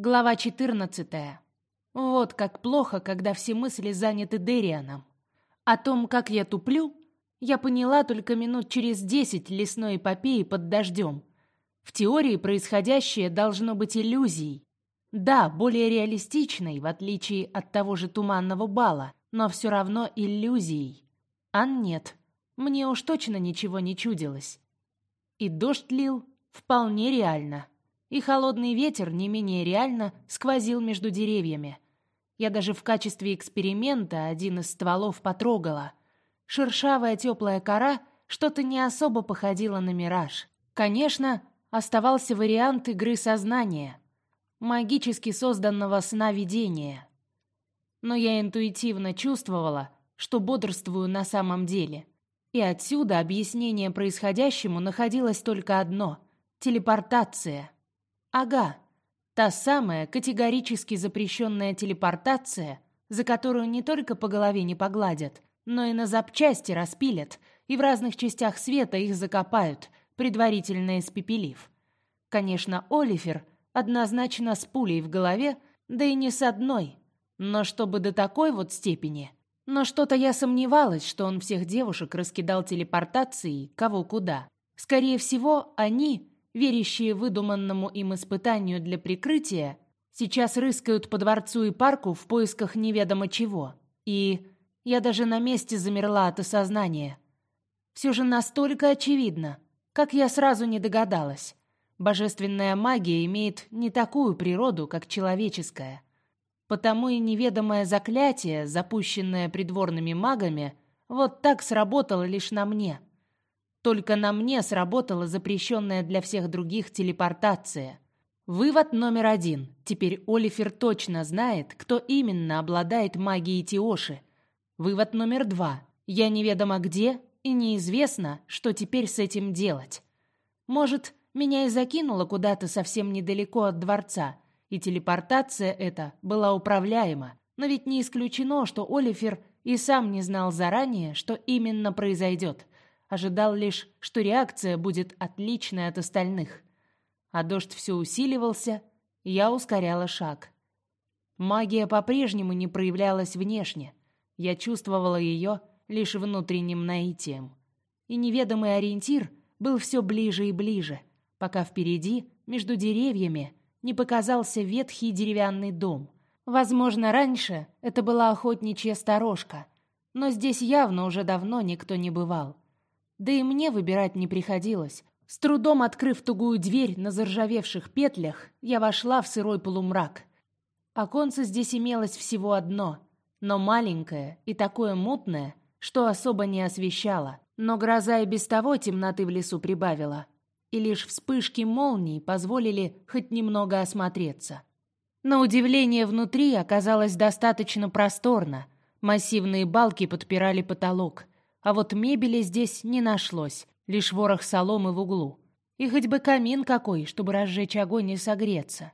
Глава 14. Вот как плохо, когда все мысли заняты Дерианом. О том, как я туплю, я поняла только минут через десять лесной эпопеи под дождем. В теории происходящее должно быть иллюзией. Да, более реалистичной, в отличие от того же туманного бала, но все равно иллюзией. А нет, мне уж точно ничего не чудилось. И дождь лил вполне реально и холодный ветер не менее реально сквозил между деревьями. Я даже в качестве эксперимента один из стволов потрогала. Шершавая теплая кора что-то не особо походила на мираж. Конечно, оставался вариант игры сознания, магически созданного сна видения. Но я интуитивно чувствовала, что бодрствую на самом деле. И отсюда объяснение происходящему находилось только одно — телепортация. Ага, та самая категорически запрещенная телепортация, за которую не только по голове не погладят, но и на запчасти распилят, и в разных частях света их закопают, предварительно испепелив. Конечно, Олифер однозначно с пулей в голове, да и не с одной, но чтобы до такой вот степени. Но что-то я сомневалась, что он всех девушек раскидал телепортацией, кого куда. Скорее всего, они верящие выдуманному им испытанию для прикрытия, сейчас рыскают по дворцу и парку в поисках неведомо чего. И я даже на месте замерла от осознания. Все же настолько очевидно, как я сразу не догадалась. Божественная магия имеет не такую природу, как человеческая. Потому и неведомое заклятие, запущенное придворными магами, вот так сработало лишь на мне — только на мне сработала запрещенная для всех других телепортация. Вывод номер один. Теперь Олифер точно знает, кто именно обладает магией Тиоши. Вывод номер два. Я неведомо где, и неизвестно, что теперь с этим делать. Может, меня и закинуло куда-то совсем недалеко от дворца, и телепортация эта была управляема. Но ведь не исключено, что Олифер и сам не знал заранее, что именно произойдет – ожидал лишь, что реакция будет отличной от остальных. А дождь все усиливался, я ускоряла шаг. Магия по-прежнему не проявлялась внешне. Я чувствовала ее лишь внутренним наитием. И неведомый ориентир был все ближе и ближе, пока впереди, между деревьями, не показался ветхий деревянный дом. Возможно, раньше это была охотничья сторожка, но здесь явно уже давно никто не бывал. Да и мне выбирать не приходилось. С трудом открыв тугую дверь на заржавевших петлях, я вошла в сырой полумрак. Оконце здесь имелось всего одно, но маленькое и такое мутное, что особо не освещало. Но гроза и без того темноты в лесу прибавила, и лишь вспышки молний позволили хоть немного осмотреться. На удивление внутри оказалось достаточно просторно. Массивные балки подпирали потолок — а вот мебели здесь не нашлось, лишь ворох соломы в углу. И хоть бы камин какой, чтобы разжечь огонь и согреться.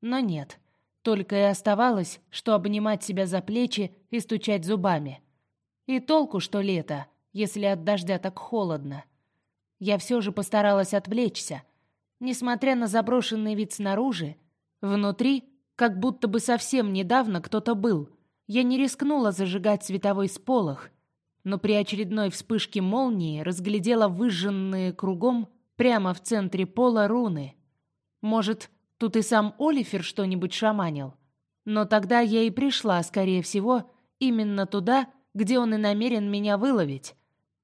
Но нет, только и оставалось, что обнимать себя за плечи и стучать зубами. И толку, что лето, если от дождя так холодно. Я все же постаралась отвлечься. Несмотря на заброшенный вид снаружи, внутри как будто бы совсем недавно кто-то был. Я не рискнула зажигать световой сполох, но при очередной вспышке молнии разглядела выжженные кругом прямо в центре пола руны. Может, тут и сам Олифер что-нибудь шаманил? Но тогда я и пришла, скорее всего, именно туда, где он и намерен меня выловить.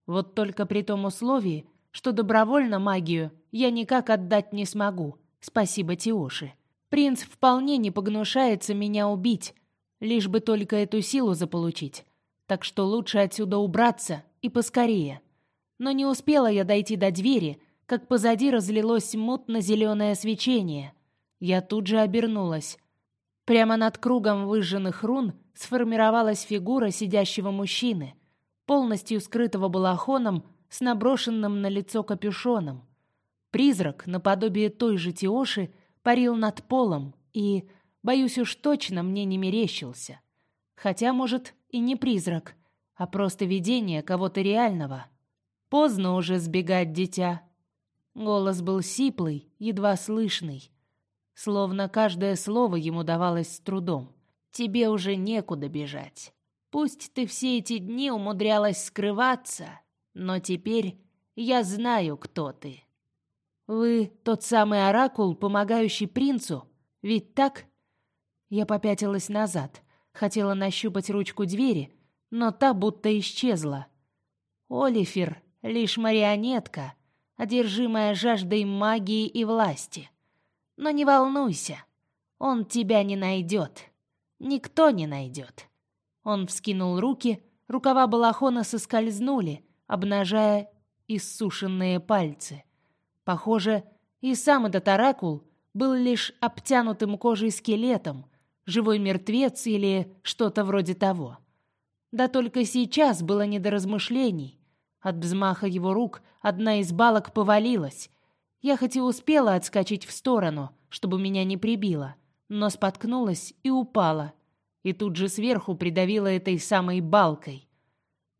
Вот только при том условии, что добровольно магию я никак отдать не смогу. Спасибо Тиоши. Принц вполне не погнушается меня убить, лишь бы только эту силу заполучить так что лучше отсюда убраться и поскорее. Но не успела я дойти до двери, как позади разлилось мутно-зеленое свечение. Я тут же обернулась. Прямо над кругом выжженных рун сформировалась фигура сидящего мужчины, полностью скрытого балахоном с наброшенным на лицо капюшоном. Призрак, наподобие той же Тиоши, парил над полом и, боюсь уж точно, мне не мерещился. Хотя, может, и не призрак, а просто видение кого-то реального. Поздно уже сбегать, дитя. Голос был сиплый, едва слышный. словно каждое слово ему давалось с трудом. «Тебе уже некуда бежать. Пусть ты все эти дни умудрялась скрываться, но теперь я знаю, кто ты. Вы тот самый оракул, помогающий принцу, ведь так?» Я попятилась назад, хотела нащупать ручку двери, но та будто исчезла. Олифер — лишь марионетка, одержимая жаждой магии и власти. Но не волнуйся, он тебя не найдет. Никто не найдет. Он вскинул руки, рукава балахона соскользнули, обнажая иссушенные пальцы. Похоже, и сам этот оракул был лишь обтянутым кожей скелетом, живой мертвец или что-то вроде того. Да только сейчас было не до размышлений. От взмаха его рук одна из балок повалилась, я хоть и успела отскочить в сторону, чтобы меня не прибило, но споткнулась и упала, и тут же сверху придавила этой самой балкой,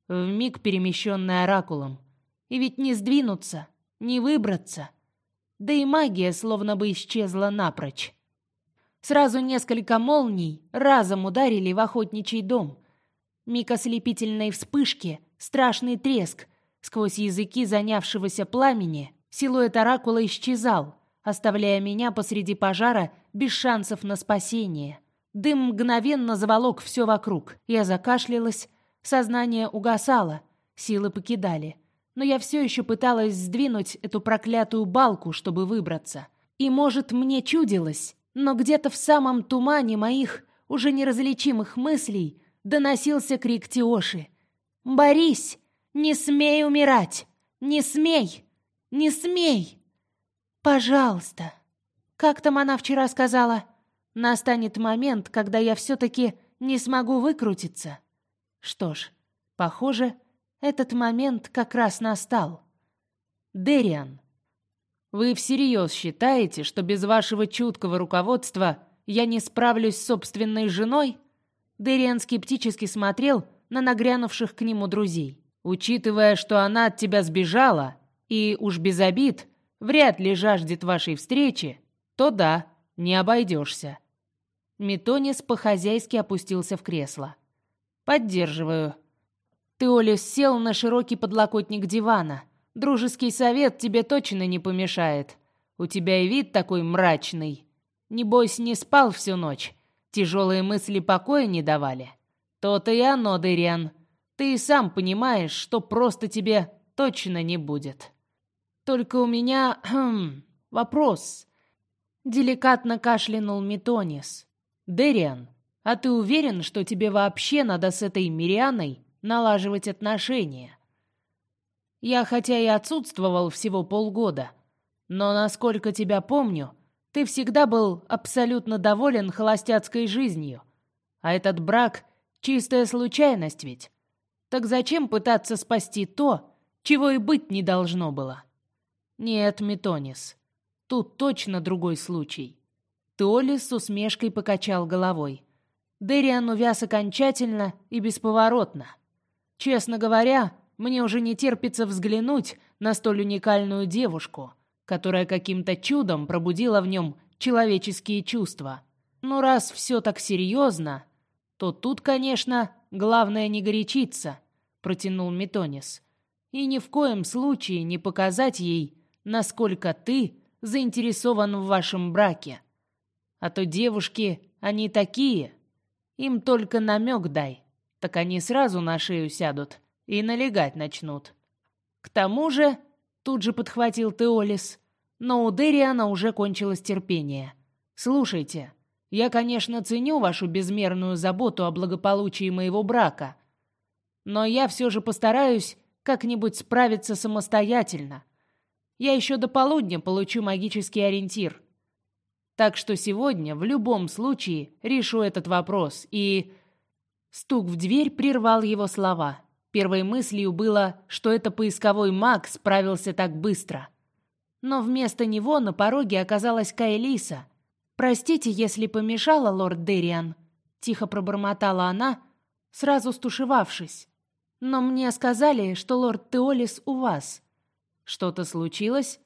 вмиг перемещенная оракулом. И ведь не сдвинуться, не выбраться. Да и магия словно бы исчезла напрочь. Сразу несколько молний разом ударили в охотничий дом. Миг ослепительной вспышки, страшный треск, сквозь языки занявшегося пламени Силуэт оракула исчезал, оставляя меня посреди пожара без шансов на спасение. Дым мгновенно заволок все вокруг. Я закашлялась, сознание угасало, силы покидали. Но я все еще пыталась сдвинуть эту проклятую балку, чтобы выбраться. И, может, мне чудилось, но где-то в самом тумане моих уже неразличимых мыслей доносился крик Тиоши. «Борись! Не смей умирать! Не смей!» Не смей! Пожалуйста. Как там она вчера сказала? Настанет момент, когда я все-таки не смогу выкрутиться. Что ж, похоже, этот момент как раз настал. Дериан, вы всерьез считаете, что без вашего чуткого руководства я не справлюсь с собственной женой? Дериан скептически смотрел на нагрянувших к нему друзей. Учитывая, что она от тебя сбежала, и уж без обид, вряд ли жаждет вашей встречи, то да, не обойдешься. Метонис по-хозяйски опустился в кресло. Поддерживаю. Теолис сел на широкий подлокотник дивана. Дружеский совет тебе точно не помешает. У тебя и вид такой мрачный. Небось, не спал всю ночь. Тяжелые мысли покоя не давали. То-то и оно, Дыриан. Ты и сам понимаешь, что просто тебе точно не будет. Только у меня хм, вопрос. Деликатно кашлянул Метонис. Дериан, а ты уверен, что тебе вообще надо с этой Мирианой налаживать отношения? Я хотя и отсутствовал всего полгода, но насколько тебя помню, ты всегда был абсолютно доволен холостяцкой жизнью. А этот брак чистая случайность ведь. Так зачем пытаться спасти то, чего и быть не должно было? «Нет, Метонис, тут точно другой случай». Толли с усмешкой покачал головой. Дериан увяз окончательно и бесповоротно. Честно говоря, мне уже не терпится взглянуть на столь уникальную девушку, которая каким-то чудом пробудила в нем человеческие чувства. Но раз все так серьезно, то тут, конечно, главное не горячиться, протянул Метонис. И ни в коем случае не показать ей, насколько ты заинтересован в вашем браке. А то девушки, они такие. Им только намек дай, так они сразу на шею сядут и налегать начнут. К тому же, тут же подхватил Теолис, но у Дериана уже кончилось терпение. Слушайте, я, конечно, ценю вашу безмерную заботу о благополучии моего брака, но я все же постараюсь как-нибудь справиться самостоятельно. Я еще до полудня получу магический ориентир. Так что сегодня в любом случае решу этот вопрос и стук в дверь прервал его слова. Первой мыслью было, что это поисковой маг справился так быстро. Но вместо него на пороге оказалась Кайлиса. Простите, если помешала, лорд Дериан, тихо пробормотала она, сразу стушевавшись. Но мне сказали, что лорд Теолис у вас. Что-то случилось?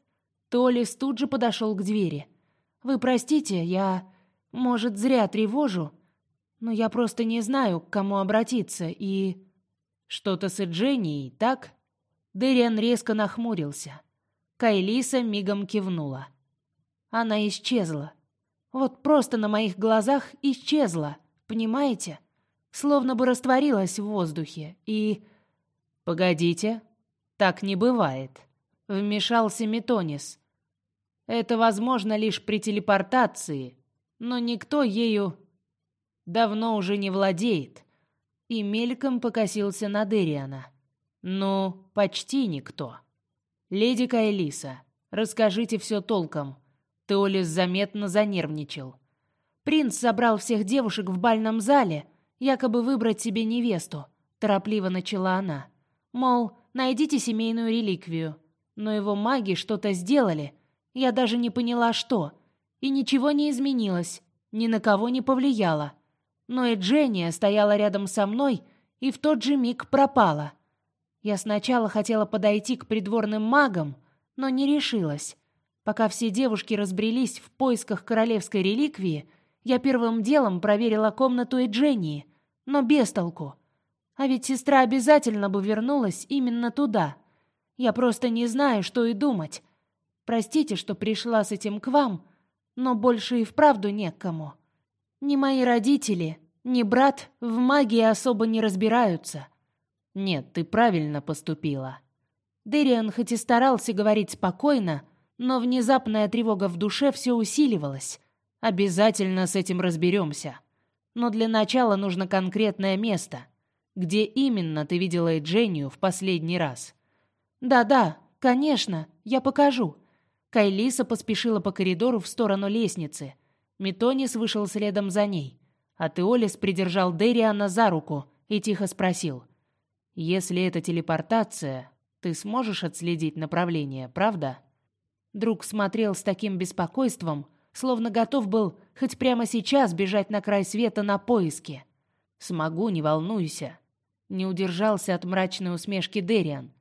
Толис тут же подошел к двери. Вы простите, я, может, зря тревожу, но я просто не знаю, к кому обратиться, и... Что-то с Эдженией, так? Дэриан резко нахмурился. Кайлиса мигом кивнула. Она исчезла. Вот просто на моих глазах исчезла, понимаете? Словно бы растворилась в воздухе, и... «Погодите, так не бывает», — вмешался Метонис. «Это возможно лишь при телепортации, но никто ею давно уже не владеет». И мельком покосился на Дериана. «Ну, почти никто». «Леди Кайлиса, расскажите все толком». Теолис заметно занервничал. Принц забрал всех девушек в бальном зале, якобы выбрать себе невесту, торопливо начала она. Мол, найдите семейную реликвию. Но его маги что-то сделали. Я даже не поняла, что. И ничего не изменилось, ни на кого не повлияло. Но и Дженния стояла рядом со мной и в тот же миг пропала. Я сначала хотела подойти к придворным магам, но не решилась. Пока все девушки разбрелись в поисках королевской реликвии, я первым делом проверила комнату Эджении, но без толку. А ведь сестра обязательно бы вернулась именно туда. Я просто не знаю, что и думать. Простите, что пришла с этим к вам, но больше и вправду не к кому. Ни мои родители, ни брат в магии особо не разбираются. Нет, ты правильно поступила. Дэриан хоть и старался говорить спокойно, но внезапная тревога в душе все усиливалась. Обязательно с этим разберемся. Но для начала нужно конкретное место. Где именно ты видела Эджению в последний раз? Да-да, конечно, я покажу. Кайлиса поспешила по коридору в сторону лестницы. Метонис вышел следом за ней. А Теолис придержал Дериана за руку и тихо спросил. «Если это телепортация, ты сможешь отследить направление, правда?» Друг смотрел с таким беспокойством, словно готов был хоть прямо сейчас бежать на край света на поиски. «Смогу, не волнуйся», — не удержался от мрачной усмешки Дериан.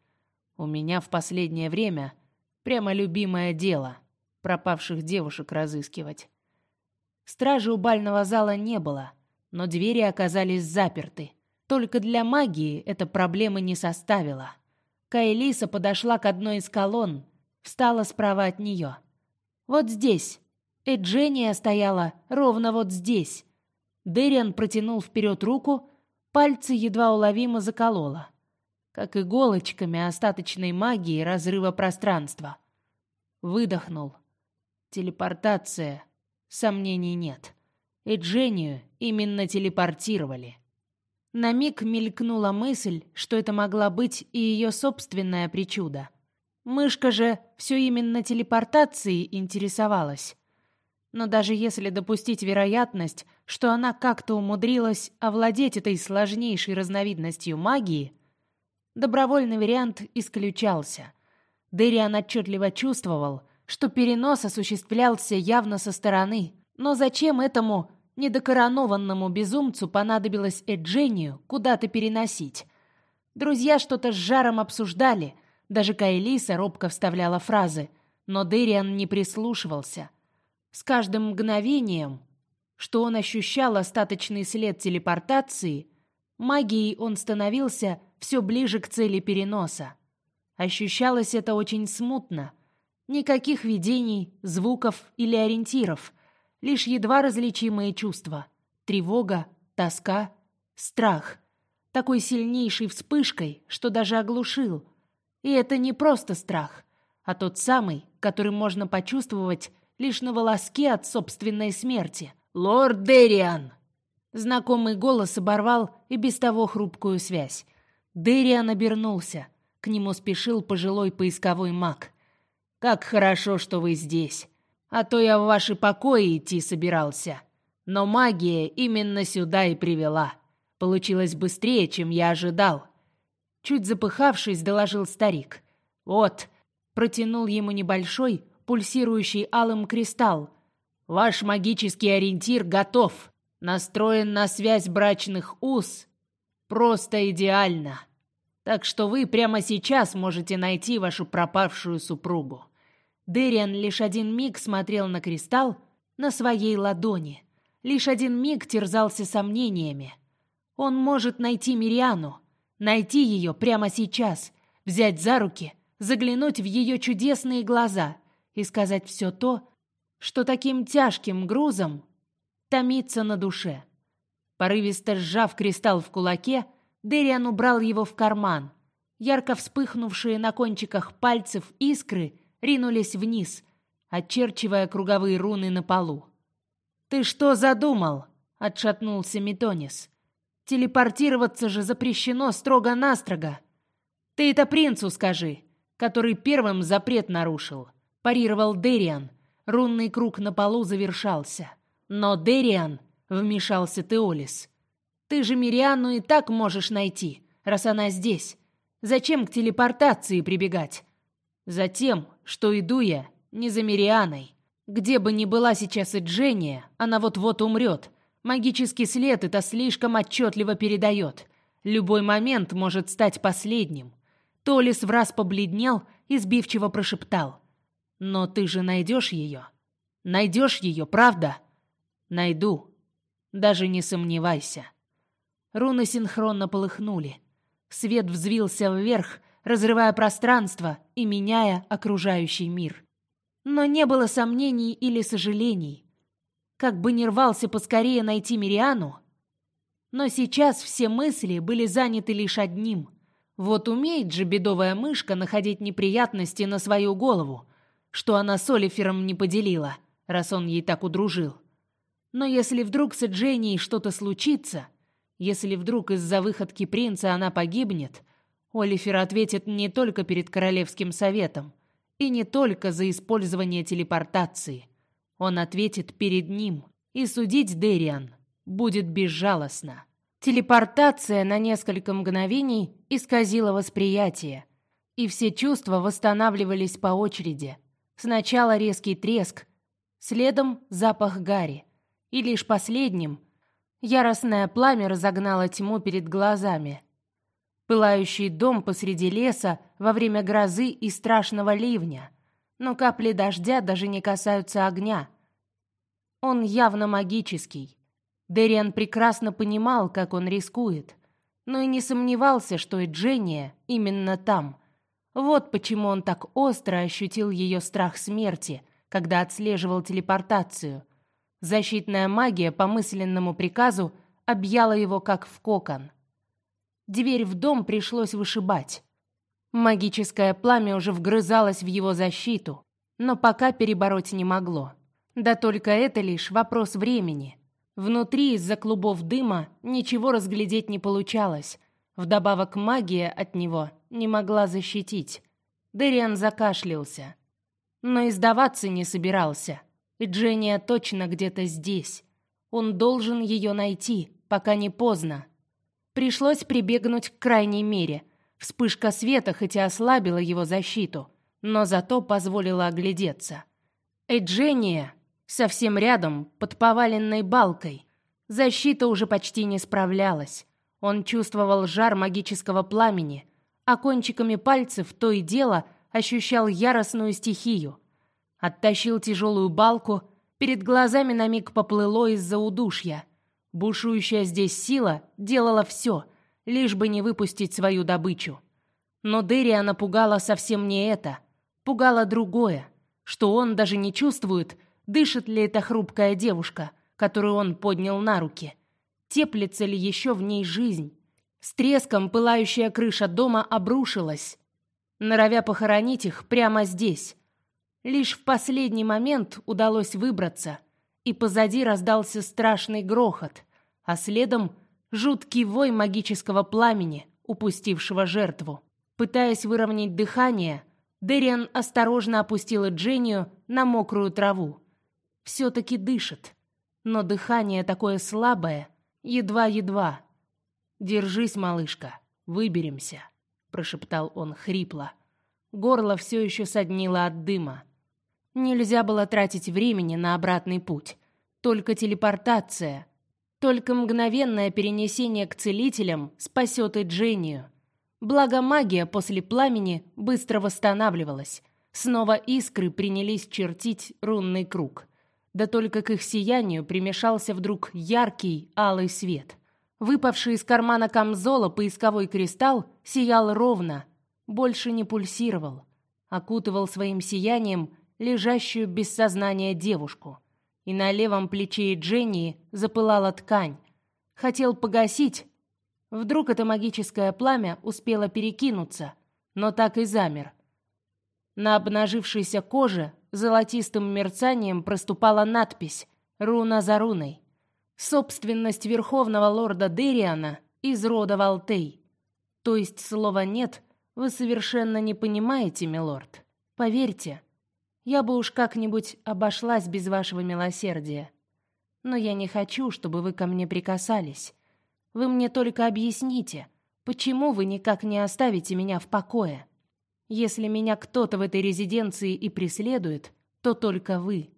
«У меня в последнее время прямо любимое дело — пропавших девушек разыскивать». Стражи у бального зала не было, но двери оказались заперты. Только для магии эта проблема не составила. Кайлиса подошла к одной из колонн, встала справа от нее. Вот здесь. Эджения стояла ровно вот здесь. Дэриан протянул вперед руку, пальцы едва уловимо заколола, как иголочками остаточной магии разрыва пространства. Выдохнул. Телепортация. Сомнений нет. Эджению именно телепортировали. На миг мелькнула мысль, что это могла быть и ее собственная причуда — Мышка же все именно телепортацией интересовалась. Но даже если допустить вероятность, что она как-то умудрилась овладеть этой сложнейшей разновидностью магии, добровольный вариант исключался. Дэриан отчетливо чувствовал, что перенос осуществлялся явно со стороны. Но зачем этому недокоронованному безумцу понадобилось Эджению куда-то переносить? Друзья что-то с жаром обсуждали, даже Кайлиса робко вставляла фразы, но Дэриан не прислушивался. С каждым мгновением, что он ощущал остаточный след телепортации, магией он становился все ближе к цели переноса. Ощущалось это очень смутно. Никаких видений, звуков или ориентиров, лишь едва различимые чувства: тревога, тоска, страх, такой сильнейшей вспышкой, что даже оглушил, и это не просто страх, а тот самый, который можно почувствовать лишь на волоске от собственной смерти. «Лорд Дериан!» Знакомый голос оборвал и без того хрупкую связь. Дериан обернулся. К нему спешил пожилой поисковой маг. «Как хорошо, что вы здесь. А то я в ваши покои идти собирался. Но магия именно сюда и привела. Получилось быстрее, чем я ожидал. Чуть запыхавшись, доложил старик. «Вот», — протянул ему небольшой, пульсирующий алым кристалл. «Ваш магический ориентир готов. Настроен на связь брачных уз. Просто идеально. Так что вы прямо сейчас можете найти вашу пропавшую супругу». Дэриан лишь один миг смотрел на кристалл, на своей ладони. Лишь один миг терзался сомнениями. Он может найти Мириану, найти ее прямо сейчас, взять за руки, заглянуть в ее чудесные глаза и сказать все то, что таким тяжким грузом томится на душе. Порывисто сжав кристалл в кулаке, Дериан убрал его в карман. Ярко вспыхнувшие на кончиках пальцев искры ринулись вниз, очерчивая круговые руны на полу. «Ты что задумал?» — отшатнулся Метонис. «Телепортироваться же запрещено строго-настрого. Ты это принцу скажи, который первым запрет нарушил», — парировал Дериан. Рунный круг на полу завершался. «Но Дериан вмешался Теолис. Ты же Мирианну и так можешь найти, раз она здесь. Зачем к телепортации прибегать? Затем, что иду я не за Мирианой. Где бы ни была сейчас и Дженния, она вот-вот умрет. Магический след это слишком отчетливо передает. Любой момент может стать последним. Толис враз побледнел и сбивчиво прошептал. «Но ты же найдешь ее? Найдешь ее, правда?» «Найду», даже не сомневайся. Руны синхронно полыхнули. Свет взвился вверх, разрывая пространство и меняя окружающий мир. Но не было сомнений или сожалений. Как бы ни рвался поскорее найти Мириану, но сейчас все мысли были заняты лишь одним. Вот умеет же бедовая мышка находить неприятности на свою голову, что она с Олифером не поделила, раз он ей так удружил. Но если вдруг с Дженнией что-то случится, если вдруг из-за выходки принца она погибнет, Олифер ответит не только перед королевским советом и не только за использование телепортации. Он ответит перед ним, и судить Дериан будет безжалостно. Телепортация на несколько мгновений исказила восприятие, и все чувства восстанавливались по очереди. Сначала резкий треск, следом запах гари, и лишь последним яростное пламя разогнало тьму перед глазами. Пылающий дом посреди леса во время грозы и страшного ливня, но капли дождя даже не касаются огня. Он явно магический. Дериан прекрасно понимал, как он рискует, но и не сомневался, что и Дженния именно там. Вот почему он так остро ощутил ее страх смерти, когда отслеживал телепортацию – Защитная магия по мысленному приказу объяла его как в кокон. Дверь в дом пришлось вышибать. Магическое пламя уже вгрызалось в его защиту, но пока перебороть не могло. Да только это лишь вопрос времени. Внутри из-за клубов дыма ничего разглядеть не получалось. Вдобавок магия от него не могла защитить. Дэриан закашлялся, но издаваться не собирался. Дженния точно где-то здесь. Он должен ее найти, пока не поздно. Пришлось прибегнуть к крайней мере. Вспышка света хоть и ослабила его защиту, но зато позволила оглядеться. Эджения совсем рядом, под поваленной балкой. Защита уже почти не справлялась. Он чувствовал жар магического пламени, а кончиками пальцев то и дело ощущал яростную стихию. Оттащил тяжелую балку, перед глазами на миг поплыло из-за удушья. Бушующая здесь сила делала все, лишь бы не выпустить свою добычу. Но Дерия напугала совсем не это. Пугало другое, что он даже не чувствует, дышит ли эта хрупкая девушка, которую он поднял на руки. Теплится ли еще в ней жизнь? С треском пылающая крыша дома обрушилась, норовя похоронить их прямо здесь, Лишь в последний момент удалось выбраться, и позади раздался страшный грохот, а следом жуткий вой магического пламени, упустившего жертву. Пытаясь выровнять дыхание, Дериан осторожно опустила Дженнию на мокрую траву. Все-таки дышит, но дыхание такое слабое, едва-едва. «Держись, малышка, выберемся», — прошептал он хрипло. Горло все еще соднило от дыма. Нельзя было тратить времени на обратный путь. Только телепортация, только мгновенное перенесение к целителям спасет и Дженнию. Благо магия после пламени быстро восстанавливалась. Снова искры принялись чертить рунный круг. Да только к их сиянию примешался вдруг яркий алый свет. Выпавший из кармана камзола поисковой кристалл сиял ровно, больше не пульсировал, окутывал своим сиянием лежащую без сознания девушку. И на левом плече Дженни запылала ткань. Хотел погасить. Вдруг это магическое пламя успело перекинуться, но так и замер. На обнажившейся коже золотистым мерцанием проступала надпись «Руна за руной». Собственность верховного лорда Дериана из рода Валтей. То есть слова «нет» вы совершенно не понимаете, милорд. Поверьте, я бы уж как-нибудь обошлась без вашего милосердия. Но я не хочу, чтобы вы ко мне прикасались. Вы мне только объясните, почему вы никак не оставите меня в покое. Если меня кто-то в этой резиденции и преследует, то только вы.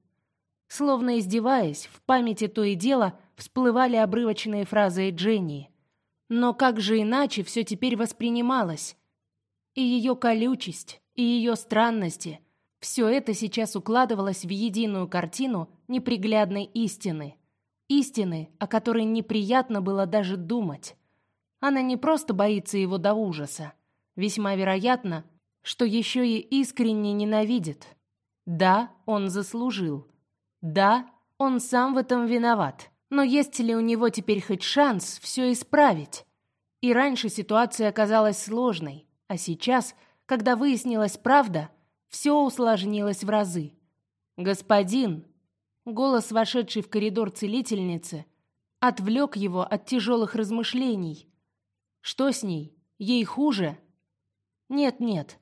Словно издеваясь, в памяти то и дело всплывали обрывочные фразы Дженни. Но как же иначе все теперь воспринималось? И ее колючесть, и ее странности — все это сейчас укладывалось в единую картину неприглядной истины. Истины, о которой неприятно было даже думать. Она не просто боится его до ужаса. Весьма вероятно, что еще и искренне ненавидит. Да, он заслужил. Да, он сам в этом виноват. Но есть ли у него теперь хоть шанс все исправить? И раньше ситуация казалась сложной, а сейчас, когда выяснилась правда, все усложнилось в разы. «Господин!» Голос, вошедший в коридор целительницы, отвлек его от тяжелых размышлений. «Что с ней? Ей хуже?» «Нет-нет,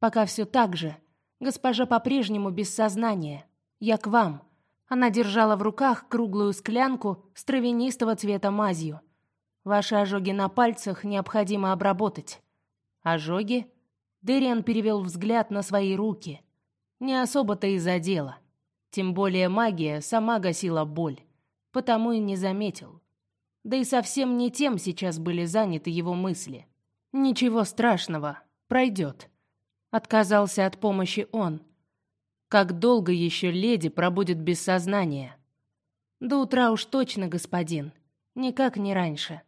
пока все так же. Госпожа по-прежнему без сознания. Я к вам». Она держала в руках круглую склянку с травянистого цвета мазью. «Ваши ожоги на пальцах необходимо обработать». «Ожоги?» Дэриан перевел взгляд на свои руки. Не особо-то и задело. Тем более магия сама гасила боль, потому и не заметил. Да и совсем не тем сейчас были заняты его мысли. Ничего страшного, пройдет. Отказался от помощи он. Как долго еще леди пробудет без сознания? До утра уж точно, господин. Никак не раньше.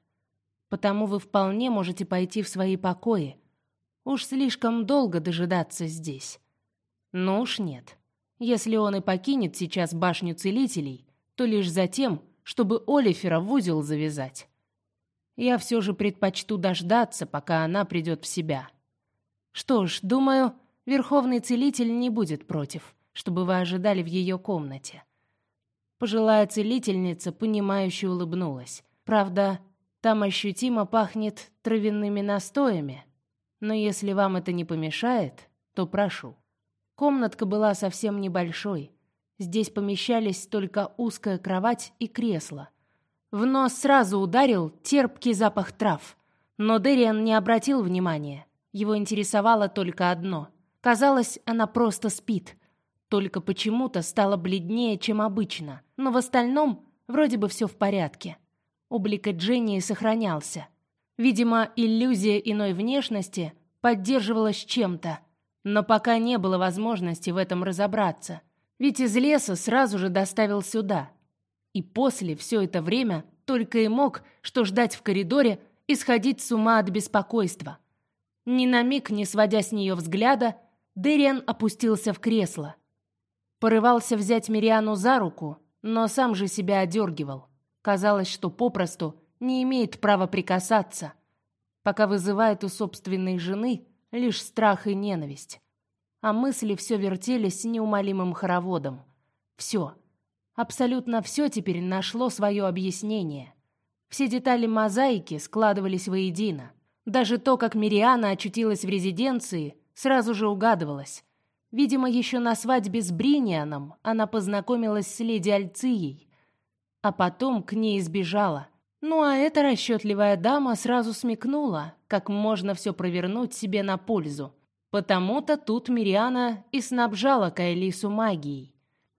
Потому вы вполне можете пойти в свои покои Уж слишком долго дожидаться здесь. Но уж нет. Если он и покинет сейчас башню целителей, то лишь за тем, чтобы Олифера в узел завязать. Я все же предпочту дождаться, пока она придет в себя. Что ж, думаю, верховный целитель не будет против, чтобы вы ожидали в ее комнате. Пожилая целительница, понимающе улыбнулась. Правда, там ощутимо пахнет травяными настоями, но если вам это не помешает, то прошу. Комнатка была совсем небольшой. Здесь помещались только узкая кровать и кресло. В нос сразу ударил терпкий запах трав. Но Дэриан не обратил внимания. Его интересовало только одно. Казалось, она просто спит. Только почему-то стало бледнее, чем обычно. Но в остальном вроде бы все в порядке. Облик Дженни сохранялся. Видимо, иллюзия иной внешности поддерживалась чем-то, но пока не было возможности в этом разобраться. Ведь из леса сразу же доставил сюда. И после все это время только и мог, что ждать в коридоре и сходить с ума от беспокойства. Ни на миг не сводя с нее взгляда, Дэриан опустился в кресло. Порывался взять Мириану за руку, но сам же себя одергивал. Казалось, что попросту не имеет права прикасаться, пока вызывает у собственной жены лишь страх и ненависть. А мысли все вертелись неумолимым хороводом. Все, абсолютно все теперь нашло свое объяснение. Все детали мозаики складывались воедино. Даже то, как Мириана очутилась в резиденции, сразу же угадывалось. Видимо, еще на свадьбе с Бринианом она познакомилась с леди Альцией, а потом к ней избежала. Ну а эта расчетливая дама сразу смекнула, как можно все провернуть себе на пользу. Потому-то тут Мириана и снабжала Кайлису магией.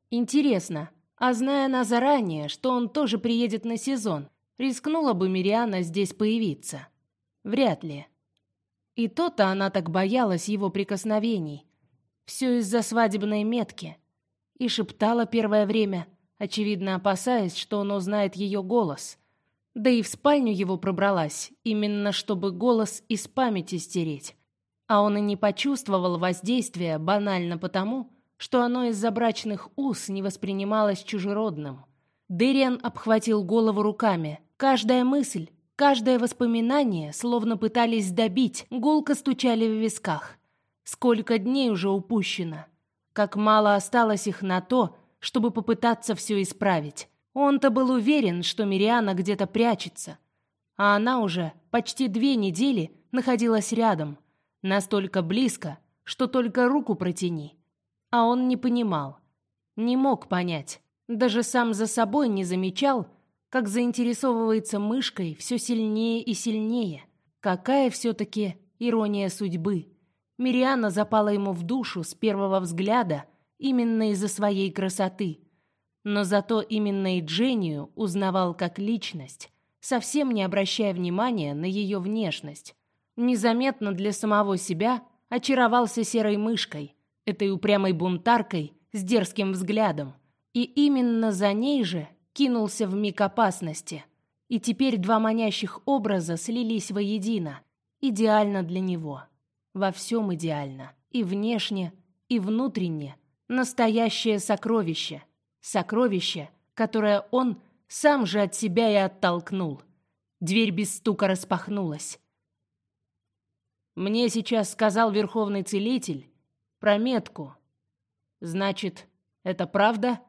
Интересно, а зная она заранее, что он тоже приедет на сезон, рискнула бы Мириана здесь появиться? Вряд ли. И то-то она так боялась его прикосновений. Все из-за свадебной метки. И шептала первое время – очевидно опасаясь, что он узнает ее голос. Да и в спальню его пробралась, именно чтобы голос из памяти стереть. А он и не почувствовал воздействия банально потому, что оно из-за брачных уз не воспринималось чужеродным. Дэриан обхватил голову руками. Каждая мысль, каждое воспоминание словно пытались добить, гулко стучали в висках. Сколько дней уже упущено. Как мало осталось их на то, чтобы попытаться все исправить. Он-то был уверен, что Мириана где-то прячется. А она уже почти две недели находилась рядом. Настолько близко, что только руку протяни. А он не понимал. Не мог понять. Даже сам за собой не замечал, как заинтересовывается мышкой все сильнее и сильнее. Какая все-таки ирония судьбы. Мириана запала ему в душу с первого взгляда именно из-за своей красоты. Но зато именно и Дженнию узнавал как личность, совсем не обращая внимания на ее внешность. Незаметно для самого себя очаровался серой мышкой, этой упрямой бунтаркой с дерзким взглядом. И именно за ней же кинулся в миг опасности. И теперь два манящих образа слились воедино, идеально для него. Во всем идеально, и внешне, и внутренне. Настоящее сокровище. Сокровище, которое он сам же от себя и оттолкнул. Дверь без стука распахнулась. Мне сейчас сказал верховный целитель про метку. Значит, это правда?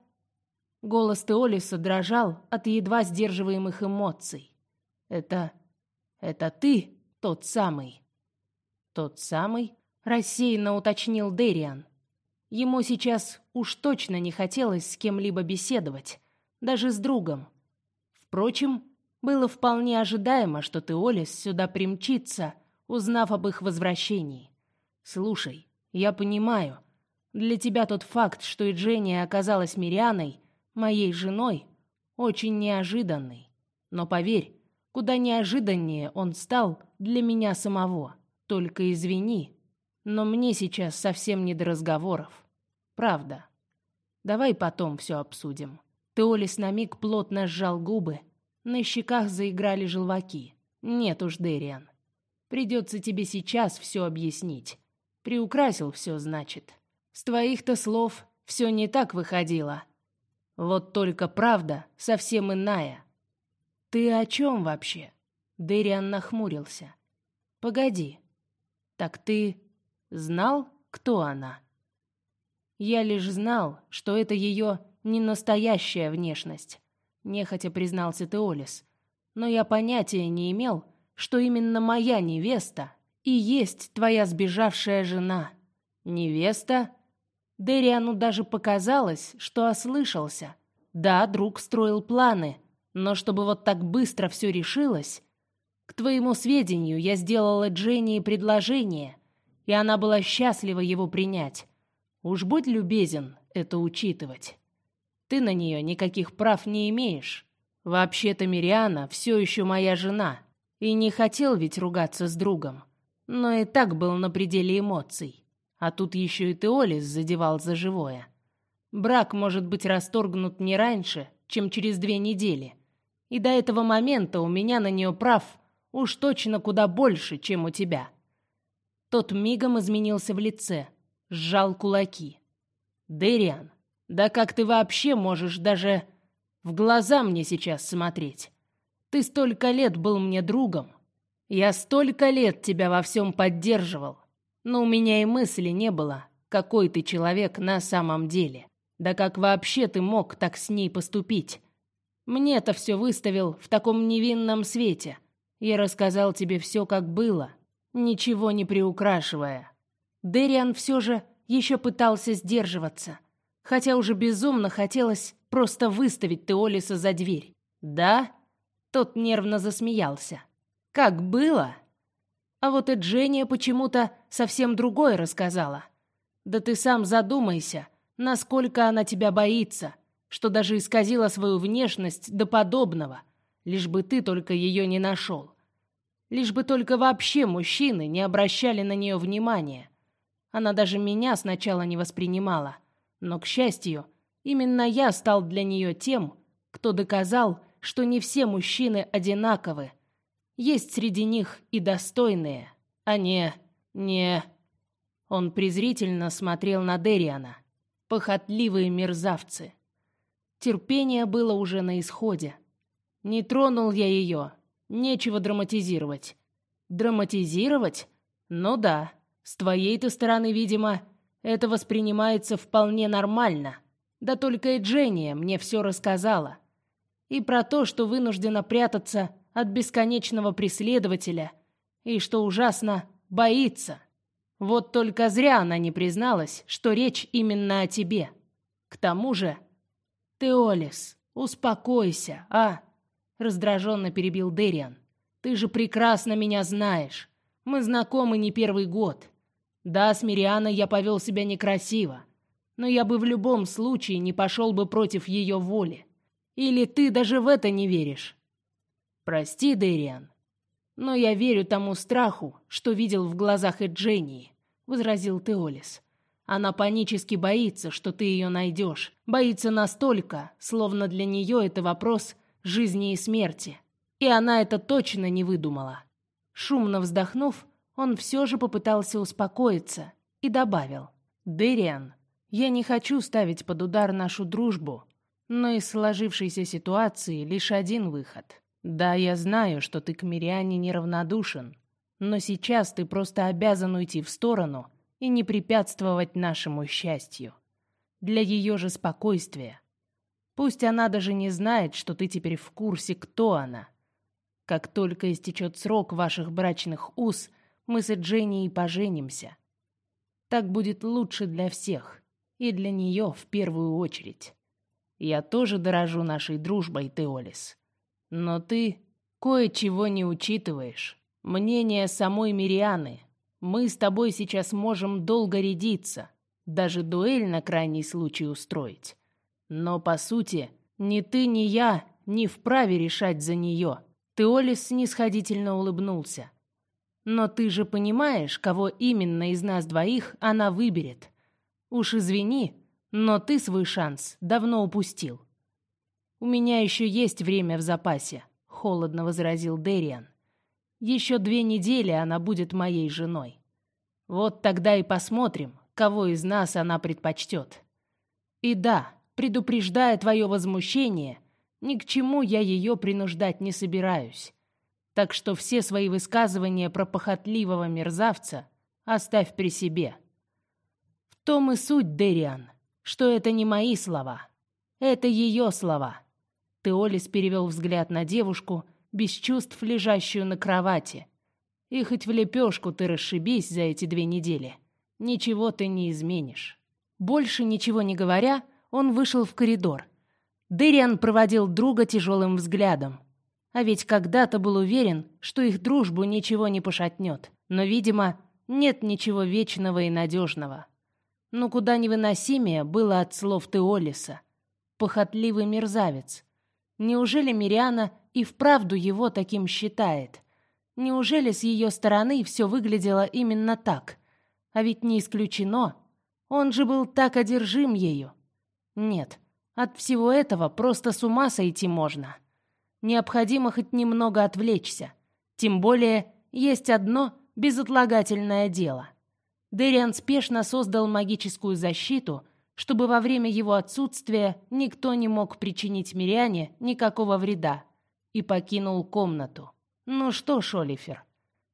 Голос Теолиса дрожал от едва сдерживаемых эмоций. Это это ты, тот самый. Тот самый, рассеянно уточнил Дериан. Ему сейчас уж точно не хотелось с кем-либо беседовать, даже с другом. Впрочем, было вполне ожидаемо, что Теолис сюда примчится, узнав об их возвращении. Слушай, я понимаю, для тебя тот факт, что и оказалась Мирианой, моей женой, очень неожиданный. Но поверь, куда неожиданнее он стал для меня самого. Только извини, но мне сейчас совсем не до разговоров. Правда. Давай потом все обсудим. Теолис на миг плотно сжал губы, на щеках заиграли желваки. Нет уж, Дериан. Придется тебе сейчас все объяснить. Приукрасил все, значит. С твоих-то слов все не так выходило. Вот только правда совсем иная. Ты о чем вообще? Дэриан нахмурился. Погоди. Так ты знал, кто она? Я лишь знал, что это ее не настоящая внешность, нехотя признался Теолис. Но я понятия не имел, что именно моя невеста и есть твоя сбежавшая жена. Невеста? Дериану даже показалось, что ослышался. Да, друг строил планы, но чтобы вот так быстро все решилось... К твоему сведению, я сделала Дженни предложение, и она была счастлива его принять. Уж будь любезен это учитывать. Ты на нее никаких прав не имеешь. Вообще-то Мириана все еще моя жена, и не хотел ведь ругаться с другом но и так был на пределе эмоций. А тут еще и Теолис задевал за живое. Брак может быть расторгнут не раньше, чем через две недели. И до этого момента у меня на нее прав уж точно куда больше, чем у тебя. Тот мигом изменился в лице, сжал кулаки. Дэриан, да как ты вообще можешь даже в глаза мне сейчас смотреть? Ты столько лет был мне другом, я столько лет тебя во всем поддерживал, но у меня и мысли не было, какой ты человек на самом деле. Да как вообще ты мог так с ней поступить? мне это все выставил в таком невинном свете. Я рассказал тебе все, как было, ничего не приукрашивая. Дериан все же еще пытался сдерживаться, хотя уже безумно хотелось просто выставить Теолиса за дверь. Да? Тот нервно засмеялся. Как было? А вот и Дженния почему-то совсем другое рассказала. Да ты сам задумайся, насколько она тебя боится, что даже исказила свою внешность до подобного, лишь бы ты только ее не нашел. Лишь бы только вообще мужчины не обращали на нее внимания. Она даже меня сначала не воспринимала, но, к счастью, Именно я стал для нее тем, кто доказал, что не все мужчины одинаковы. Есть среди них и достойные, а не... не... Он презрительно смотрел на Дериана. Похотливые мерзавцы. Терпение было уже на исходе. Не тронул я ее. Нечего драматизировать. Драматизировать? Ну да. С твоей-то стороны, видимо, это воспринимается вполне нормально. Да только и Дженни мне все рассказала. И про то, что вынуждена прятаться от бесконечного преследователя, и что ужасно боится. Вот только зря она не призналась, что речь именно о тебе. К тому же... Теолис, успокойся, а? Раздраженно перебил Дериан. Ты же прекрасно меня знаешь. Мы знакомы не первый год. Да, с Мирианой я повел себя некрасиво, но я бы в любом случае не пошел бы против ее воли. Или ты даже в это не веришь? Прости, Дериан, но я верю тому страху, что видел в глазах Эджении, возразил Теолис. Она панически боится, что ты ее найдешь. Боится настолько, словно для нее это вопрос жизни и смерти. И она это точно не выдумала. Шумно вздохнув, он все же попытался успокоиться и добавил: "Дэриан, я не хочу ставить под удар нашу дружбу, но из сложившейся ситуации лишь один выход. Да, я знаю, что ты к Мириане неравнодушен, но сейчас ты просто обязан уйти в сторону и не препятствовать нашему счастью. Для ее же спокойствия. Пусть она даже не знает, что ты теперь в курсе, кто она. Как только истечет срок ваших брачных уз, мы с Дженни и поженимся. Так будет лучше для всех, и для нее в первую очередь. Я тоже дорожу нашей дружбой, Теолис. Но ты кое-чего не учитываешь. Мнение самой Мирианы. Мы с тобой сейчас можем долго рядиться, даже дуэль на крайний случай устроить. Но по сути, ни ты, ни я не вправе решать за нее. Теолис снисходительно улыбнулся. Но ты же понимаешь, кого именно из нас двоих она выберет. Уж извини, но ты свой шанс давно упустил. У меня еще есть время в запасе, холодно возразил Дериан. Еще две недели она будет моей женой. Вот тогда и посмотрим, кого из нас она предпочтет. И да, предупреждая твое возмущение, ни к чему я ее принуждать не собираюсь. Так что все свои высказывания про похотливого мерзавца оставь при себе. В том и суть, Дериан, что это не мои слова. Это ее слова. Теолис перевел взгляд на девушку, без чувств лежащую на кровати. И хоть в лепешку ты расшибись за эти две недели, ничего ты не изменишь. Больше ничего не говоря, он вышел в коридор. Дэриан проводил друга тяжелым взглядом. А ведь когда-то был уверен, что их дружбу ничего не пошатнет. Но, видимо, нет ничего вечного и надежного. Но куда невыносимее было от слов Теолиса. Похотливый мерзавец. Неужели Мириана и вправду его таким считает? Неужели с ее стороны все выглядело именно так? А ведь не исключено. Он же был так одержим ею. Нет, от всего этого просто с ума сойти можно. Необходимо хоть немного отвлечься. Тем более есть одно безотлагательное дело. Дэриан спешно создал магическую защиту — чтобы во время его отсутствия никто не мог причинить Мириане никакого вреда, и покинул комнату. Ну что ж, Олифер,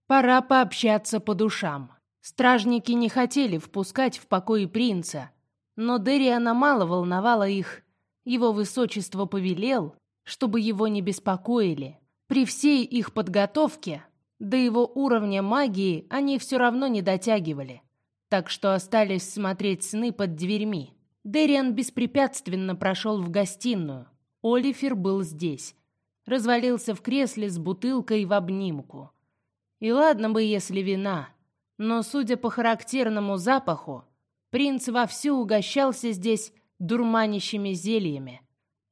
пора пообщаться по душам. Стражники не хотели впускать в покой принца, но Дериана мало волновало их. Его высочество повелел, чтобы его не беспокоили. При всей их подготовке до его уровня магии они все равно не дотягивали так что остались смотреть сны под дверьми. Дэриан беспрепятственно прошел в гостиную. Олифер был здесь. Развалился в кресле с бутылкой в обнимку. И ладно бы, если вина, но, судя по характерному запаху, принц вовсю угощался здесь дурманящими зельями.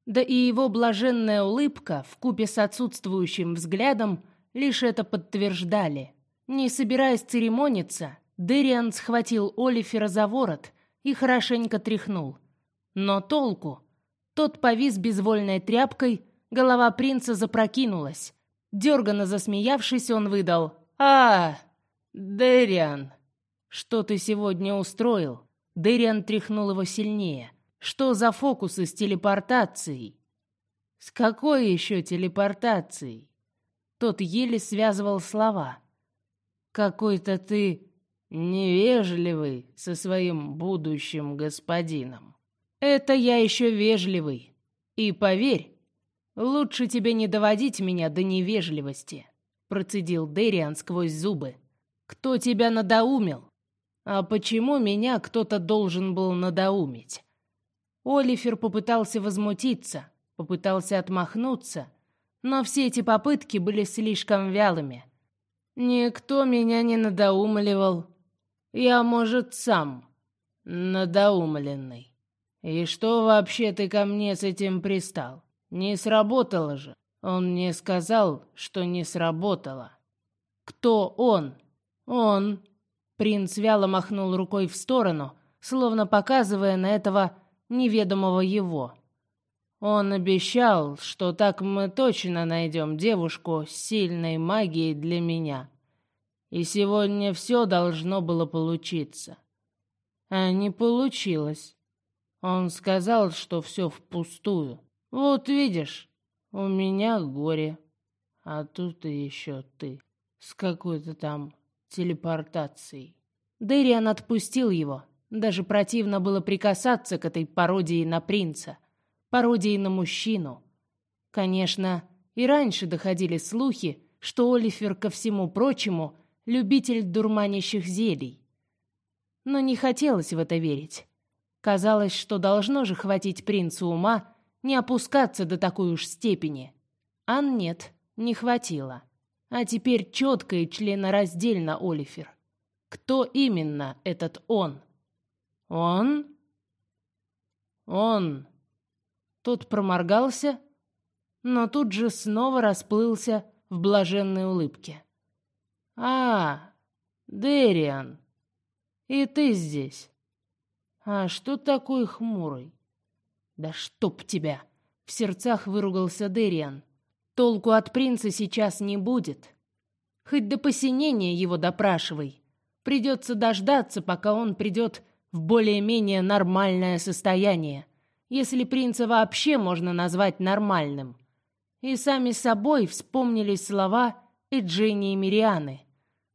Да и его блаженная улыбка в купе с отсутствующим взглядом лишь это подтверждали. Не собираясь церемониться, Дэриан схватил Олифера за ворот и хорошенько тряхнул. Но толку? Тот повис безвольной тряпкой, голова принца запрокинулась. Дерганно засмеявшись, он выдал «А, Дэриан, что ты сегодня устроил?» Дэриан тряхнул его сильнее. «Что за фокусы с телепортацией?» «С какой еще телепортацией?» Тот еле связывал слова. «Какой-то ты невежливый со своим будущим господином». «Это я еще вежливый. И поверь, лучше тебе не доводить меня до невежливости», процедил Дэриан сквозь зубы. «Кто тебя надоумил?» «А почему меня кто-то должен был надоумить?» Олифер попытался возмутиться, попытался отмахнуться, но все эти попытки были слишком вялыми. Никто меня не надоумливал. Я, может, сам надоумленный. И что вообще ты ко мне с этим пристал? Не сработало же. Он мне сказал, что не сработало. Кто он? Он. Принц вяло махнул рукой в сторону, словно показывая на этого неведомого его. Он обещал, что так мы точно найдем девушку с сильной магией для меня. И сегодня все должно было получиться. А не получилось. Он сказал, что все впустую. Вот видишь, у меня горе. А тут и еще ты с какой-то там телепортацией. Дэриан отпустил его. Даже противно было прикасаться к этой пародии на принца — пародией на мужчину. Конечно, и раньше доходили слухи, что Олифер, ко всему прочему, любитель дурманящих зелий. Но не хотелось в это верить. Казалось, что должно же хватить принцу ума не опускаться до такой уж степени. А нет, не хватило. А теперь четко и членораздельно Олифер. Кто именно этот он? Он? Он тот проморгался, но тут же снова расплылся в блаженной улыбке. «А, Дэриан, и ты здесь? А что такой хмурый?» «Да чтоб тебя!» — в сердцах выругался Дэриан. «Толку от принца сейчас не будет. Хоть до посинения его допрашивай. Придется дождаться, пока он придет в более-менее нормальное состояние если принца вообще можно назвать нормальным. И сами собой вспомнились слова Эджени и Мирианы.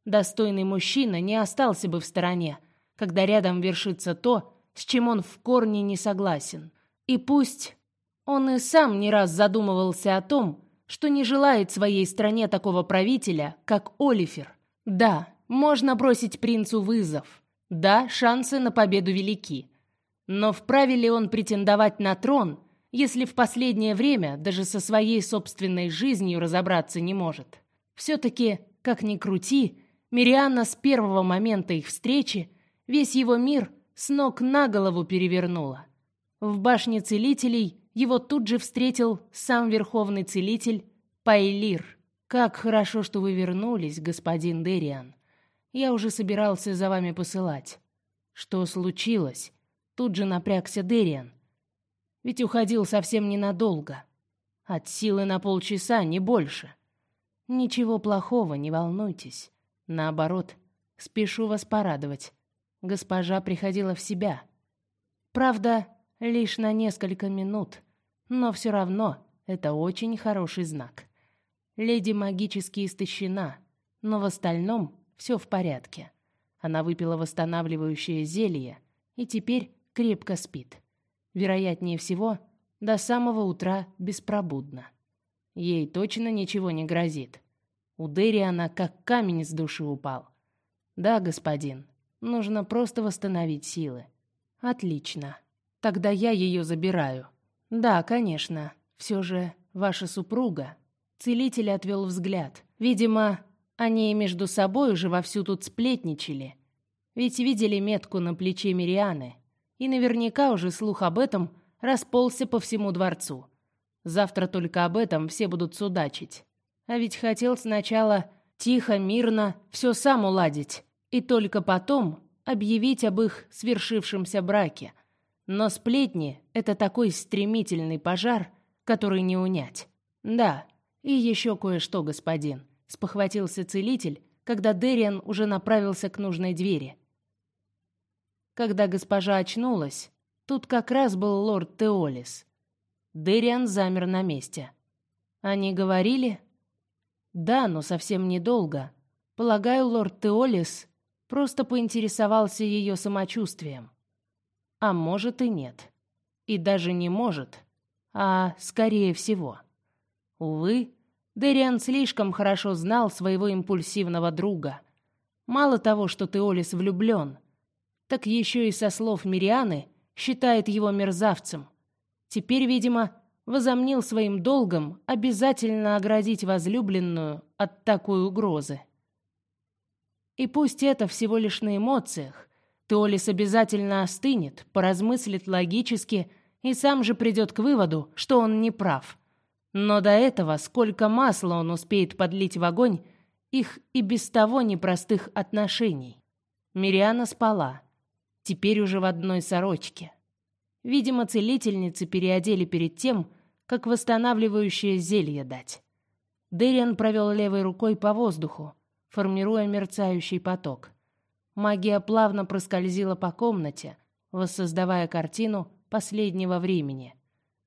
Достойный мужчина не остался бы в стороне, когда рядом вершится то, с чем он в корне не согласен. И пусть он и сам не раз задумывался о том, что не желает своей стране такого правителя, как Олифер. Да, можно бросить принцу вызов. Да, шансы на победу велики. Но вправе ли он претендовать на трон, если в последнее время даже со своей собственной жизнью разобраться не может? Все-таки, как ни крути, Мирианна с первого момента их встречи весь его мир с ног на голову перевернула. В башне целителей его тут же встретил сам верховный целитель Пайлир. «Как хорошо, что вы вернулись, господин Дериан. Я уже собирался за вами посылать. Что случилось?» Тут же напрягся Дериан. Ведь уходил совсем ненадолго. От силы на полчаса, не больше. Ничего плохого, не волнуйтесь. Наоборот, спешу вас порадовать. Госпожа приходила в себя. Правда, лишь на несколько минут, но все равно это очень хороший знак. Леди магически истощена, но в остальном все в порядке. Она выпила восстанавливающее зелье и теперь крепко спит. Вероятнее всего, до самого утра беспробудно. Ей точно ничего не грозит. У Дерри она как камень с души упал. Да, господин, нужно просто восстановить силы. Отлично. Тогда я ее забираю. Да, конечно. Все же ваша супруга. Целитель отвел взгляд. Видимо, они между собой уже вовсю тут сплетничали. Ведь видели метку на плече Мирианы и наверняка уже слух об этом расползся по всему дворцу. Завтра только об этом все будут судачить. А ведь хотел сначала тихо, мирно все сам уладить, и только потом объявить об их свершившемся браке. Но сплетни — это такой стремительный пожар, который не унять. Да, и еще кое-что, господин, — спохватился целитель, когда Дериан уже направился к нужной двери. Когда госпожа очнулась, тут как раз был лорд Теолис. Дериан замер на месте. Они говорили? Да, но совсем недолго. Полагаю, лорд Теолис просто поинтересовался ее самочувствием. А может и нет. И даже не может, а скорее всего. Увы, Дериан слишком хорошо знал своего импульсивного друга. Мало того, что Теолис влюблен, так еще и со слов Мирианы считает его мерзавцем. Теперь, видимо, возомнил своим долгом обязательно оградить возлюбленную от такой угрозы. И пусть это всего лишь на эмоциях, Теолис обязательно остынет, поразмыслит логически и сам же придет к выводу, что он не прав. Но до этого сколько масла он успеет подлить в огонь их и без того непростых отношений. Мириана спала, теперь уже в одной сорочке. Видимо, целительницы переодели перед тем, как восстанавливающее зелье дать. Дэриан провел левой рукой по воздуху, формируя мерцающий поток. Магия плавно проскользила по комнате, воссоздавая картину последнего времени.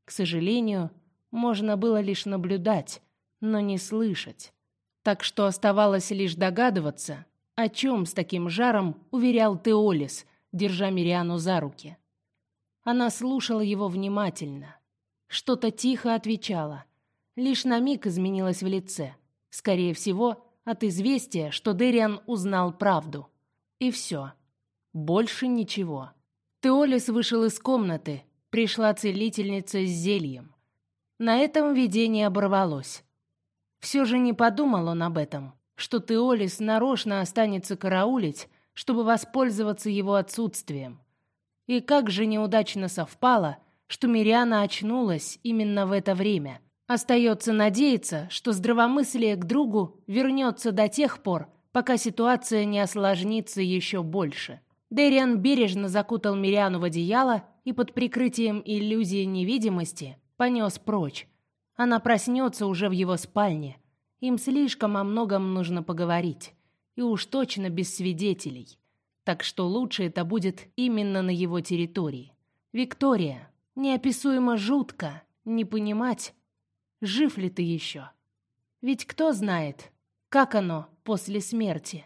К сожалению, можно было лишь наблюдать, но не слышать. Так что оставалось лишь догадываться, о чем с таким жаром уверял Теолис, держа Мириану за руки. Она слушала его внимательно, что-то тихо отвечала, лишь на миг изменилась в лице. Скорее всего, от известия, что Дериан узнал правду. И все. Больше ничего. Теолис вышел из комнаты. Пришла целительница с зельем. На этом видение оборвалось. Все же не подумал он об этом, что Теолис нарочно останется караулить, чтобы воспользоваться его отсутствием. И как же неудачно совпало, что Мириана очнулась именно в это время. Остается надеяться, что здравомыслие к другу вернется до тех пор, пока ситуация не осложнится еще больше. Дэриан бережно закутал Мириану в одеяло и под прикрытием иллюзии невидимости понес прочь. Она проснется уже в его спальне. Им слишком о многом нужно поговорить. И уж точно без свидетелей. Так что лучше это будет именно на его территории. Виктория, неописуемо жутко не понимать, жив ли ты еще. Ведь кто знает, как оно после смерти.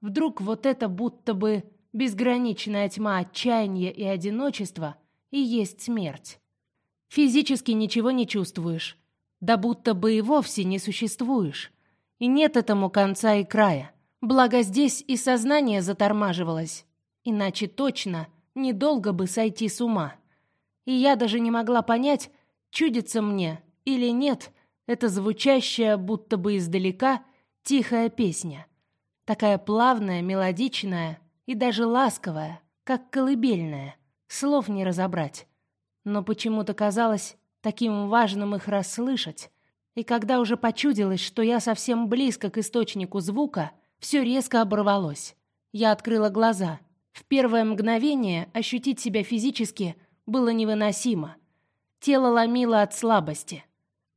Вдруг вот это будто бы безграничная тьма отчаяния и одиночества и есть смерть. Физически ничего не чувствуешь, да будто бы и вовсе не существуешь. И нет этому конца и края. Благо здесь и сознание затормаживалось. Иначе точно недолго бы сойти с ума. И я даже не могла понять, чудится мне или нет это звучащая, будто бы издалека, тихая песня. Такая плавная, мелодичная и даже ласковая, как колыбельная. Слов не разобрать. Но почему-то казалось таким важным их расслышать. И когда уже почудилось, что я совсем близко к источнику звука, все резко оборвалось. Я открыла глаза. В первое мгновение ощутить себя физически было невыносимо. Тело ломило от слабости.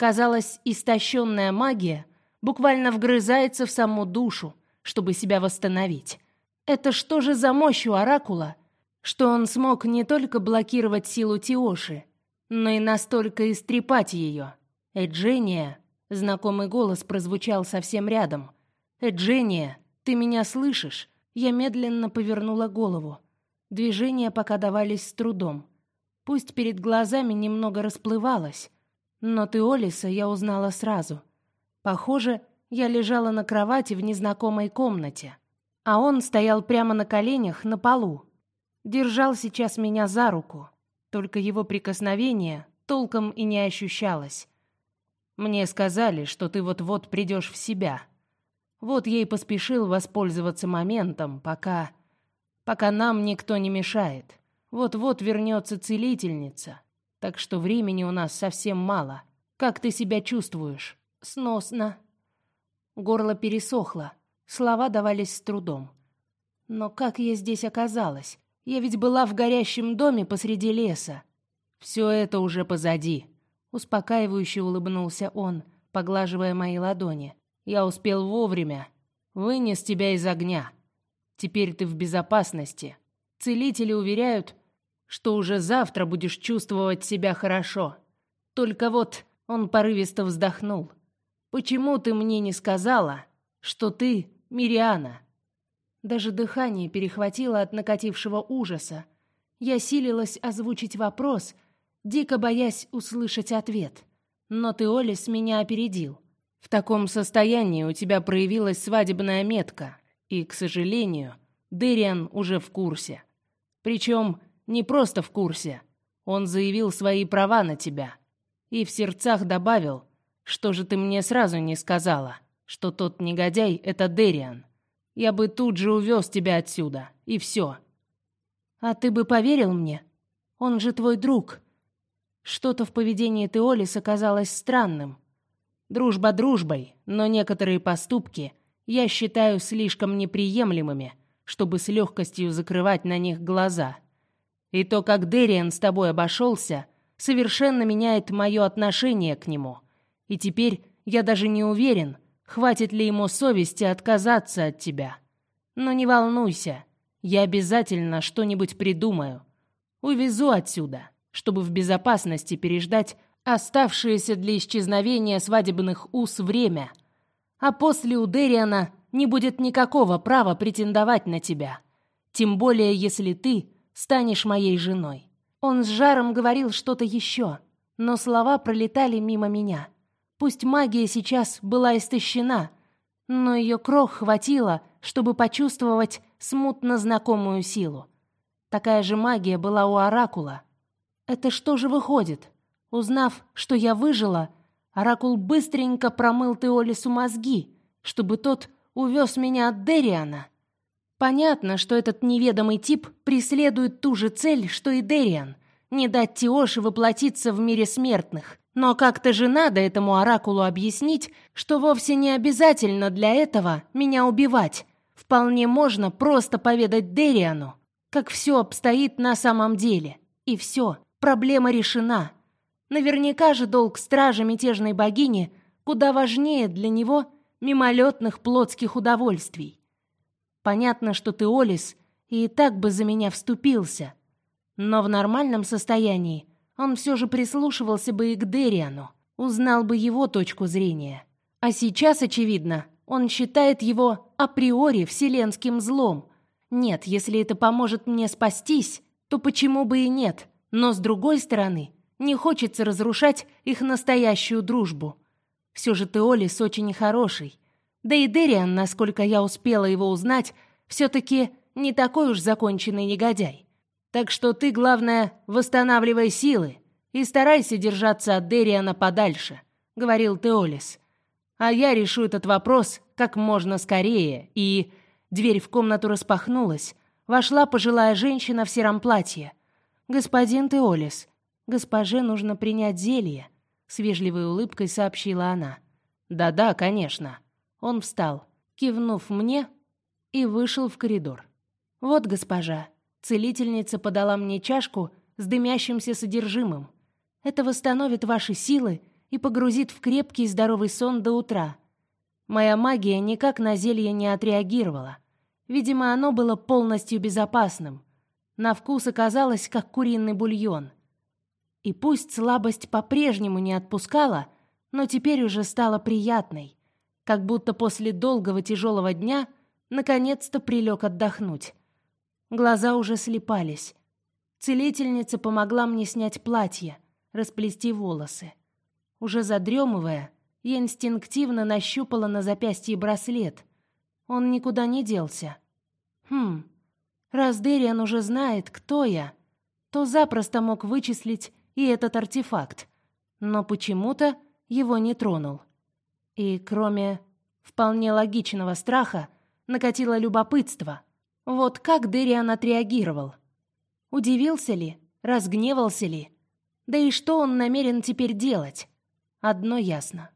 Казалось, истощенная магия буквально вгрызается в саму душу, чтобы себя восстановить. Это что же за мощь у оракула, что он смог не только блокировать силу Тиоши, но и настолько истрепать ее? Эджения, знакомый голос прозвучал совсем рядом. Эджения, ты меня слышишь? Я медленно повернула голову. Движения пока давались с трудом. Пусть перед глазами немного расплывалось, но Теолиса я узнала сразу. Похоже, я лежала на кровати в незнакомой комнате, а он стоял прямо на коленях на полу. Держал сейчас меня за руку, только его прикосновение толком и не ощущалось. Мне сказали, что ты вот-вот придешь в себя. Вот ей поспешил воспользоваться моментом, пока пока нам никто не мешает. Вот-вот вернется целительница, так что времени у нас совсем мало. Как ты себя чувствуешь? Сносно. Горло пересохло, слова давались с трудом. Но как я здесь оказалась? Я ведь была в горящем доме посреди леса. Все это уже позади. Успокаивающе улыбнулся он, поглаживая мои ладони. Я успел вовремя. Вынес тебя из огня. Теперь ты в безопасности. Целители уверяют, что уже завтра будешь чувствовать себя хорошо. Только вот он порывисто вздохнул. Почему ты мне не сказала, что ты Мириана? Даже дыхание перехватило от накатившего ужаса. Я силилась озвучить вопрос, дико боясь услышать ответ. Но ты, Олис, меня опередил. В таком состоянии у тебя проявилась свадебная метка, и, к сожалению, Дэриан уже в курсе. Причем не просто в курсе. Он заявил свои права на тебя и в сердцах добавил, что же ты мне сразу не сказала, что тот негодяй это Дэриан. Я бы тут же увез тебя отсюда, и все. А ты бы поверил мне? Он же твой друг. Что-то в поведении Теолис оказалось странным. Дружба дружбой, но некоторые поступки я считаю слишком неприемлемыми, чтобы с легкостью закрывать на них глаза. И то, как Дэриан с тобой обошелся, совершенно меняет мое отношение к нему. И теперь я даже не уверен, хватит ли ему совести отказаться от тебя. Но не волнуйся, я обязательно что-нибудь придумаю. Увезу отсюда, чтобы в безопасности переждать оставшееся для исчезновения свадебных уз время. А после у Дериана не будет никакого права претендовать на тебя. Тем более, если ты станешь моей женой. Он с жаром говорил что-то еще, но слова пролетали мимо меня. Пусть магия сейчас была истощена, но ее крох хватило, чтобы почувствовать смутно знакомую силу. Такая же магия была у оракула. Это что же выходит? Узнав, что я выжила, оракул быстренько промыл Теолису мозги, чтобы тот увез меня от Дериана. Понятно, что этот неведомый тип преследует ту же цель, что и Дериан — не дать Тиоше воплотиться в мире смертных. Но как-то же надо этому оракулу объяснить, что вовсе не обязательно для этого меня убивать. Вполне можно просто поведать Дериану, как все обстоит на самом деле. И все, проблема решена. Наверняка же долг стража мятежной богини куда важнее для него мимолетных плотских удовольствий. Понятно, что ты Олис, и так бы за меня вступился. Но в нормальном состоянии он все же прислушивался бы и к Дериану, узнал бы его точку зрения. А сейчас, очевидно, он считает его априори вселенским злом. Нет, если это поможет мне спастись, то почему бы и нет? Но с другой стороны, не хочется разрушать их настоящую дружбу. Все же Теолис очень хороший. Да и Дериан, насколько я успела его узнать, все-таки не такой уж законченный негодяй. Так что ты, главное, восстанавливай силы и старайся держаться от Дериана подальше, говорил Теолис. А я решу этот вопрос как можно скорее. И дверь в комнату распахнулась. Вошла пожилая женщина в сером платье. Господин Теолис, госпоже нужно принять зелье, с вежливой улыбкой сообщила она. Да-да, конечно. Он встал, кивнув мне, и вышел в коридор. Вот, госпожа, целительница подала мне чашку с дымящимся содержимым. Это восстановит ваши силы и погрузит в крепкий и здоровый сон до утра. Моя магия никак на зелье не отреагировала. Видимо, оно было полностью безопасным. На вкус оказалось как куриный бульон. И пусть слабость по-прежнему не отпускала, но теперь уже стала приятной как будто после долгого тяжелого дня наконец-то прилег отдохнуть. Глаза уже слепались. Целительница помогла мне снять платье, расплести волосы. Уже задремывая, я инстинктивно нащупала на запястье браслет. Он никуда не делся. Хм, раз Дериан уже знает, кто я, то запросто мог вычислить и этот артефакт. Но почему-то его не тронул. И кроме вполне логичного страха, накатило любопытство. Вот как Дериан отреагировал? Удивился ли? Разгневался ли? Да и что он намерен теперь делать? Одно ясно.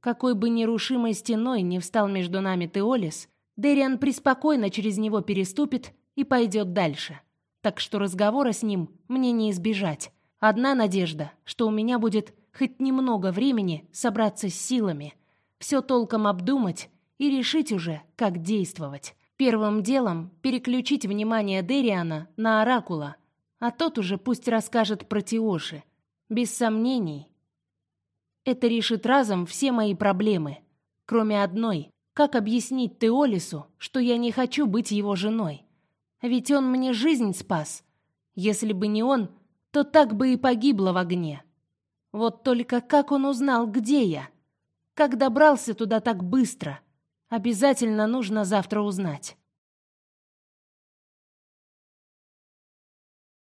Какой бы нерушимой стеной ни встал между нами Теолис, Дериан преспокойно через него переступит и пойдет дальше. так что разговора с ним мне не избежать. Одна надежда, что у меня будет хоть немного времени собраться с силами, все толком обдумать и решить уже, как действовать. Первым делом переключить внимание Дериана на Оракула, а тот уже пусть расскажет про Теоши. Без сомнений. Это решит разом все мои проблемы, кроме одной. Как объяснить Теолису, что я не хочу быть его женой? Ведь он мне жизнь спас. Если бы не он, то так бы и погибла в огне. Вот только как он узнал, где я? Как добрался туда так быстро? Обязательно нужно завтра узнать.